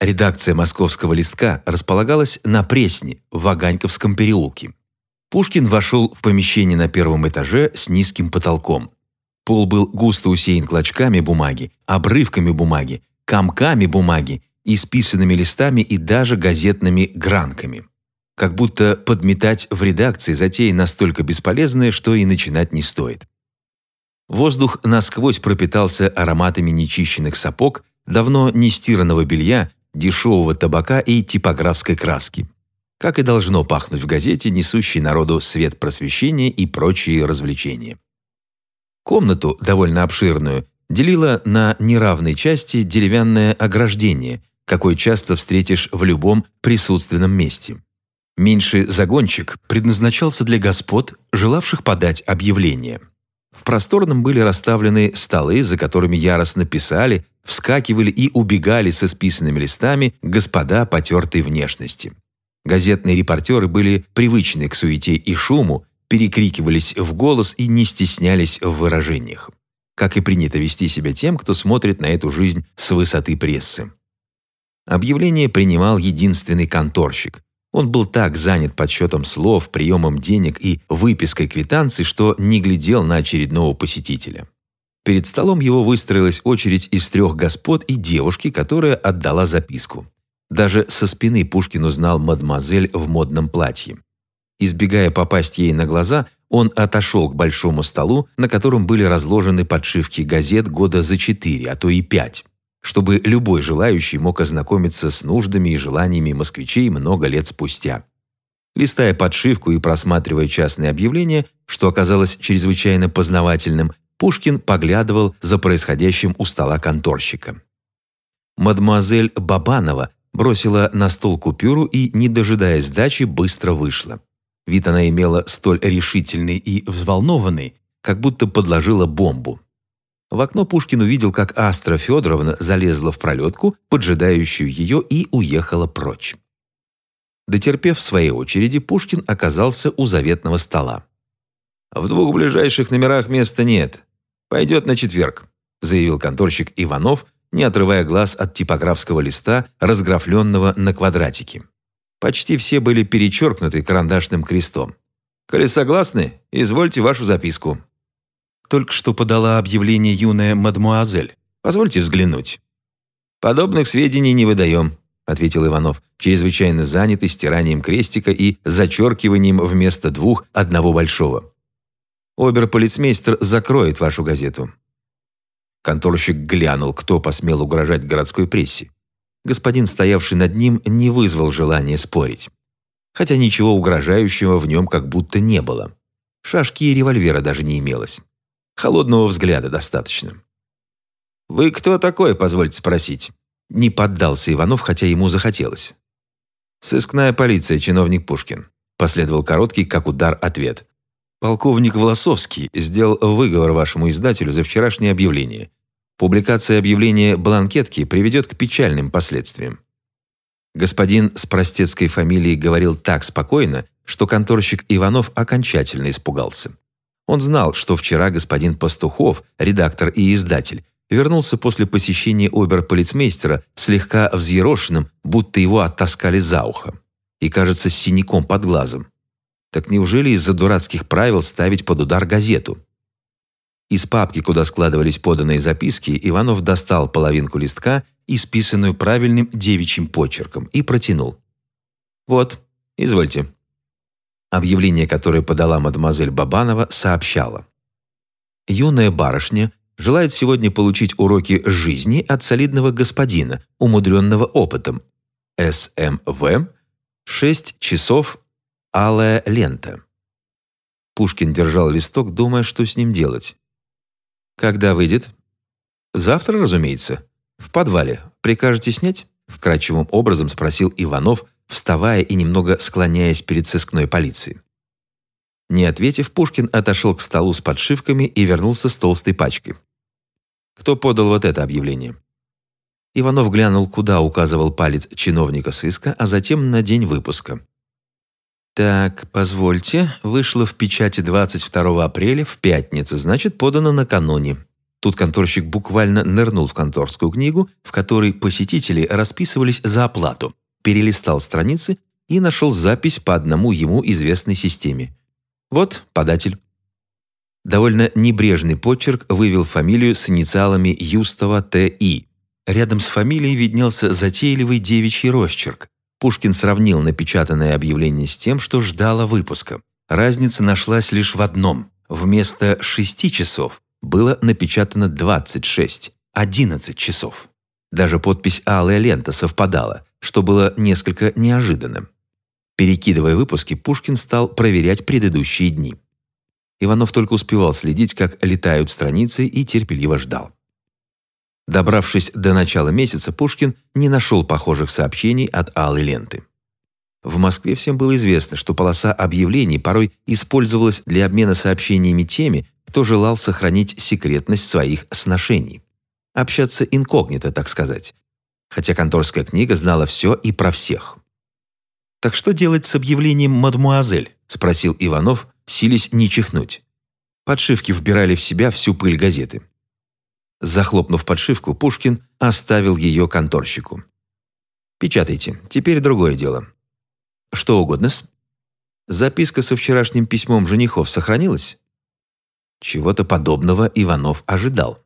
Редакция московского листка располагалась на Пресне, в Ваганьковском переулке. Пушкин вошел в помещение на первом этаже с низким потолком. Пол был густо усеян клочками бумаги, обрывками бумаги, комками бумаги, исписанными листами и даже газетными гранками. Как будто подметать в редакции затея настолько бесполезная, что и начинать не стоит. Воздух насквозь пропитался ароматами нечищенных сапог, давно не стиранного белья, дешевого табака и типографской краски. Как и должно пахнуть в газете, несущей народу свет просвещения и прочие развлечения. Комнату, довольно обширную, делила на неравной части деревянное ограждение, какое часто встретишь в любом присутственном месте. Меньший загончик предназначался для господ, желавших подать объявление. В просторном были расставлены столы, за которыми яростно писали, вскакивали и убегали со списанными листами господа потертой внешности. Газетные репортеры были привычны к суете и шуму, перекрикивались в голос и не стеснялись в выражениях. Как и принято вести себя тем, кто смотрит на эту жизнь с высоты прессы. Объявление принимал единственный конторщик, он был так занят подсчетом слов, приемом денег и выпиской квитанций, что не глядел на очередного посетителя. Перед столом его выстроилась очередь из трех господ и девушки, которая отдала записку. Даже со спины Пушкин узнал мадемуазель в модном платье. Избегая попасть ей на глаза, он отошел к большому столу, на котором были разложены подшивки газет года за четыре, а то и пять чтобы любой желающий мог ознакомиться с нуждами и желаниями москвичей много лет спустя. Листая подшивку и просматривая частные объявления, что оказалось чрезвычайно познавательным, Пушкин поглядывал за происходящим у стола конторщика. Мадемуазель Бабанова бросила на стол купюру и, не дожидаясь сдачи, быстро вышла. Вид она имела столь решительный и взволнованный, как будто подложила бомбу. В окно Пушкин увидел, как Астра Федоровна залезла в пролетку, поджидающую ее, и уехала прочь. Дотерпев своей очереди, Пушкин оказался у заветного стола. «В двух ближайших номерах места нет. Пойдет на четверг», заявил конторщик Иванов, не отрывая глаз от типографского листа, разграфленного на квадратики. Почти все были перечеркнуты карандашным крестом. «Коли согласны, извольте вашу записку». Только что подала объявление юная мадмуазель. Позвольте взглянуть». «Подобных сведений не выдаем», — ответил Иванов, чрезвычайно занятый стиранием крестика и зачеркиванием вместо двух одного большого. «Оберполицмейстер закроет вашу газету». Конторщик глянул, кто посмел угрожать городской прессе. Господин, стоявший над ним, не вызвал желания спорить. Хотя ничего угрожающего в нем как будто не было. Шашки и револьвера даже не имелось. Холодного взгляда достаточно. «Вы кто такой, позвольте спросить?» Не поддался Иванов, хотя ему захотелось. «Сыскная полиция, чиновник Пушкин», последовал короткий, как удар, ответ. «Полковник Волосовский сделал выговор вашему издателю за вчерашнее объявление. Публикация объявления бланкетки приведет к печальным последствиям». Господин с простецкой фамилией говорил так спокойно, что конторщик Иванов окончательно испугался. Он знал, что вчера господин Пастухов, редактор и издатель, вернулся после посещения оберполицмейстера слегка взъерошенным, будто его оттаскали за ухо. И, кажется, с синяком под глазом. Так неужели из-за дурацких правил ставить под удар газету? Из папки, куда складывались поданные записки, Иванов достал половинку листка, исписанную правильным девичьим почерком, и протянул. «Вот, извольте». Объявление, которое подала мадемуазель Бабанова, сообщало. Юная барышня желает сегодня получить уроки жизни от солидного господина, умудренного опытом. СМВ, 6 часов, алая лента. Пушкин держал листок, думая, что с ним делать. «Когда выйдет?» «Завтра, разумеется. В подвале. Прикажете снять?» Вкрадчивым образом спросил Иванов, вставая и немного склоняясь перед сыскной полицией. Не ответив, Пушкин отошел к столу с подшивками и вернулся с толстой пачкой. Кто подал вот это объявление? Иванов глянул, куда указывал палец чиновника сыска, а затем на день выпуска. «Так, позвольте, вышло в печати 22 апреля, в пятницу, значит, подано накануне. Тут конторщик буквально нырнул в конторскую книгу, в которой посетители расписывались за оплату, перелистал страницы и нашел запись по одному ему известной системе. Вот податель. Довольно небрежный почерк вывел фамилию с инициалами Юстова Т.И. Рядом с фамилией виднелся затейливый девичий росчерк. Пушкин сравнил напечатанное объявление с тем, что ждало выпуска. Разница нашлась лишь в одном. Вместо шести часов было напечатано 26, 11 часов. Даже подпись «Алая лента» совпадала, что было несколько неожиданным. Перекидывая выпуски, Пушкин стал проверять предыдущие дни. Иванов только успевал следить, как летают страницы, и терпеливо ждал. Добравшись до начала месяца, Пушкин не нашел похожих сообщений от Алой ленты. В Москве всем было известно, что полоса объявлений порой использовалась для обмена сообщениями теми, кто желал сохранить секретность своих сношений. Общаться инкогнито, так сказать. Хотя конторская книга знала все и про всех. «Так что делать с объявлением «мадмуазель»?» – спросил Иванов, сились не чихнуть. Подшивки вбирали в себя всю пыль газеты. Захлопнув подшивку, Пушкин оставил ее конторщику. «Печатайте. Теперь другое дело. Что угодно-с? Записка со вчерашним письмом женихов сохранилась?» Чего-то подобного Иванов ожидал.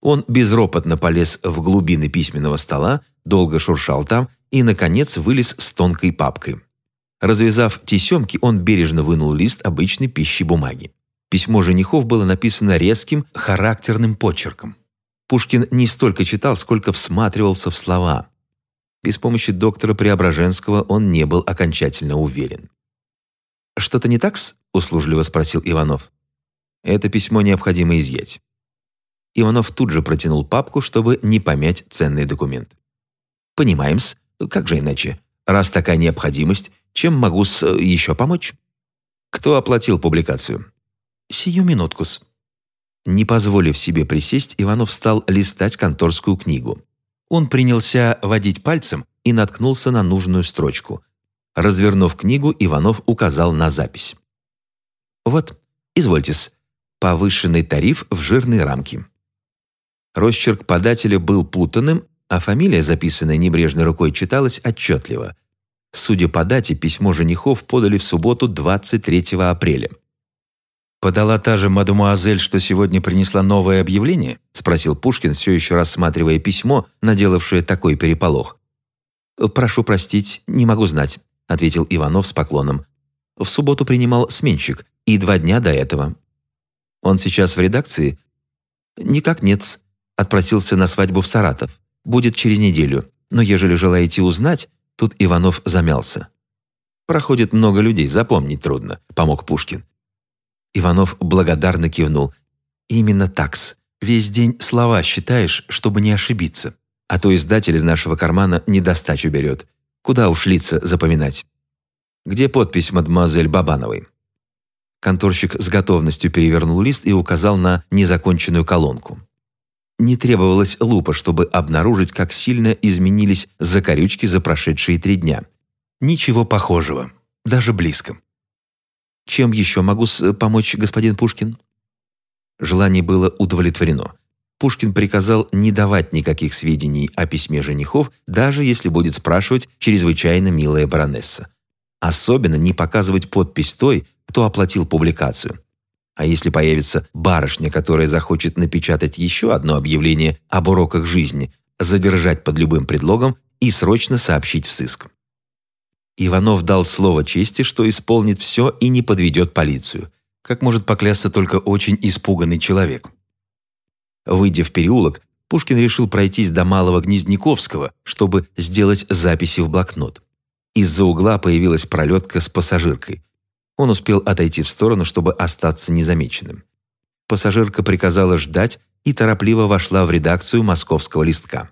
Он безропотно полез в глубины письменного стола, долго шуршал там и, наконец, вылез с тонкой папкой. Развязав тесемки, он бережно вынул лист обычной пищи бумаги. Письмо женихов было написано резким, характерным почерком. Пушкин не столько читал, сколько всматривался в слова. Без помощи доктора Преображенского он не был окончательно уверен. «Что-то не так-с?» – услужливо спросил Иванов. «Это письмо необходимо изъять». Иванов тут же протянул папку, чтобы не помять ценный документ. «Понимаем-с. Как же иначе? Раз такая необходимость, чем могу с еще помочь?» «Кто оплатил публикацию?» «Сию минутку-с». Не позволив себе присесть, Иванов стал листать конторскую книгу. Он принялся водить пальцем и наткнулся на нужную строчку. Развернув книгу, Иванов указал на запись. «Вот, извольтесь, повышенный тариф в жирной рамке». Росчерк подателя был путанным, а фамилия, записанная небрежной рукой, читалась отчетливо. Судя по дате, письмо женихов подали в субботу 23 апреля. «Подала та же мадемуазель, что сегодня принесла новое объявление?» – спросил Пушкин, все еще рассматривая письмо, наделавшее такой переполох. «Прошу простить, не могу знать», – ответил Иванов с поклоном. «В субботу принимал сменщик, и два дня до этого». «Он сейчас в редакции?» «Никак нет. Отпросился на свадьбу в Саратов. Будет через неделю. Но ежели желаете узнать...» Тут Иванов замялся. «Проходит много людей, запомнить трудно», – помог Пушкин. Иванов благодарно кивнул. «Именно такс. Весь день слова считаешь, чтобы не ошибиться. А то издатель из нашего кармана недостачу берет. Куда уж лица запоминать?» «Где подпись мадемуазель Бабановой?» Конторщик с готовностью перевернул лист и указал на незаконченную колонку. Не требовалась лупа, чтобы обнаружить, как сильно изменились закорючки за прошедшие три дня. Ничего похожего, даже близко. Чем еще могу помочь, господин Пушкин?» Желание было удовлетворено. Пушкин приказал не давать никаких сведений о письме женихов, даже если будет спрашивать чрезвычайно милая баронесса. Особенно не показывать подпись той, кто оплатил публикацию. А если появится барышня, которая захочет напечатать еще одно объявление об уроках жизни, задержать под любым предлогом и срочно сообщить в сыск. Иванов дал слово чести, что исполнит все и не подведет полицию, как может поклясться только очень испуганный человек. Выйдя в переулок, Пушкин решил пройтись до Малого Гнездниковского, чтобы сделать записи в блокнот. Из-за угла появилась пролетка с пассажиркой. Он успел отойти в сторону, чтобы остаться незамеченным. Пассажирка приказала ждать и торопливо вошла в редакцию московского листка.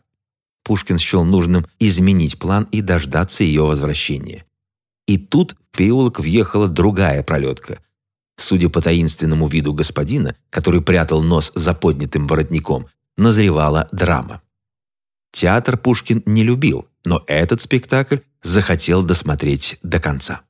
Пушкин счел нужным изменить план и дождаться ее возвращения. И тут в переулок въехала другая пролетка. Судя по таинственному виду господина, который прятал нос за поднятым воротником, назревала драма. Театр Пушкин не любил, но этот спектакль захотел досмотреть до конца.